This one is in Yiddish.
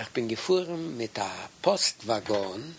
Ich bin gefahren mit der Postwaggon.